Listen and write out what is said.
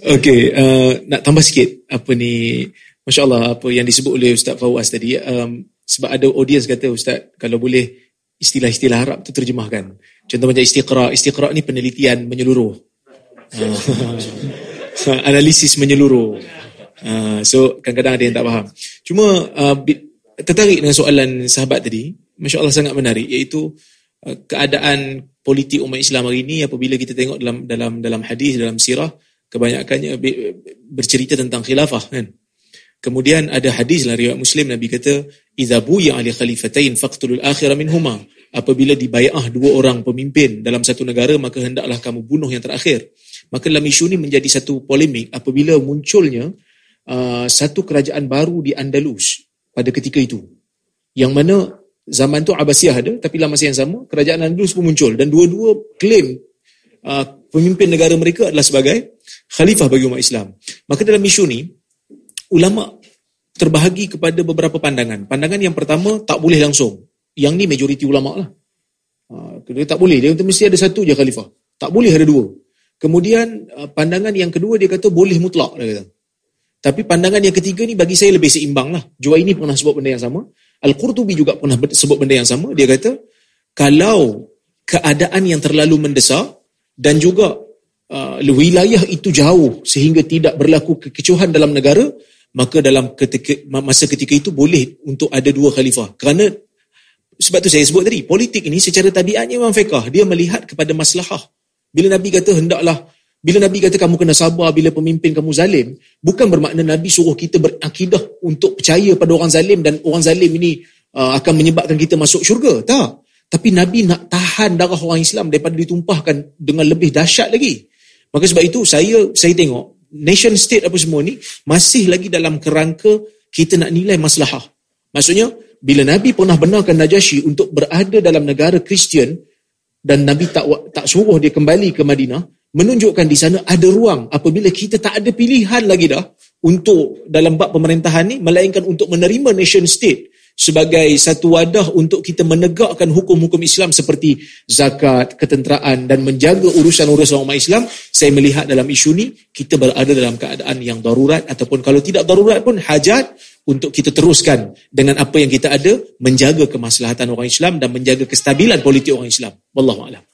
Okey, uh, nak tambah sikit apa ni Masya Allah apa yang disebut oleh Ustaz Fawaz tadi um, sebab ada audience kata Ustaz kalau boleh istilah-istilah Arab tu terjemahkan. Contoh macam istiqra, istiqra ni penelitian menyeluruh. Uh, analisis menyeluruh. Uh, so kadang-kadang ada yang tak faham. Cuma uh, tertarik dengan soalan sahabat tadi, Masya Allah sangat menarik iaitu uh, keadaan politik umat Islam hari ini apabila kita tengok dalam dalam dalam hadis dalam sirah kebanyakannya bercerita tentang khilafah kan. Kemudian ada hadis dalam riwayat Muslim Nabi kata idza buya ali khalifatain faqtulul akhir minhuma. Apabila dibayah dua orang pemimpin dalam satu negara maka hendaklah kamu bunuh yang terakhir. Maka dalam isu ini menjadi satu polemik apabila munculnya uh, satu kerajaan baru di Andalus pada ketika itu. Yang mana zaman tu Abbasiyah ada tapi dalam masa yang sama kerajaan Andalus pun muncul dan dua-dua klaim uh, pemimpin negara mereka adalah sebagai khalifah bagi umat Islam. Maka dalam isu ni, ulama terbahagi kepada beberapa pandangan. Pandangan yang pertama, tak boleh langsung. Yang ni majoriti ulama lah. Ha, dia tak boleh, dia mesti ada satu je khalifah. Tak boleh ada dua. Kemudian uh, pandangan yang kedua dia kata boleh mutlak. Dia kata. Tapi pandangan yang ketiga ni bagi saya lebih seimbang lah. Ini pernah sebut benda yang sama. Al-Qurtubi juga pernah sebut benda yang sama. Dia kata, kalau keadaan yang terlalu mendesak dan juga uh, wilayah itu jauh sehingga tidak berlaku kekecohan dalam negara, maka dalam ketika, masa ketika itu boleh untuk ada dua khalifah. Kerana sebab tu saya sebut tadi, politik ini secara tabiatnya memang fiqah. Dia melihat kepada maslahah. Bila Nabi kata hendaklah, bila Nabi kata kamu kena sabar bila pemimpin kamu zalim, bukan bermakna Nabi suruh kita berakidah untuk percaya pada orang zalim dan orang zalim ini uh, akan menyebabkan kita masuk syurga. Tak. Tapi Nabi nak tahan darah orang Islam daripada ditumpahkan dengan lebih dahsyat lagi. Maka sebab itu saya saya tengok nation state apa semua ni masih lagi dalam kerangka kita nak nilai maslahah. Maksudnya bila Nabi pernah benarkan Najasyi untuk berada dalam negara Kristian dan Nabi tak tak suruh dia kembali ke Madinah, menunjukkan di sana ada ruang apabila kita tak ada pilihan lagi dah untuk dalam bab pemerintahan ni melainkan untuk menerima nation state sebagai satu wadah untuk kita menegakkan hukum-hukum Islam seperti zakat, ketenteraan dan menjaga urusan-urusan umat Islam, saya melihat dalam isu ni kita berada dalam keadaan yang darurat ataupun kalau tidak darurat pun hajat untuk kita teruskan dengan apa yang kita ada menjaga kemaslahatan orang Islam dan menjaga kestabilan politik orang Islam. Wallahu a'lam.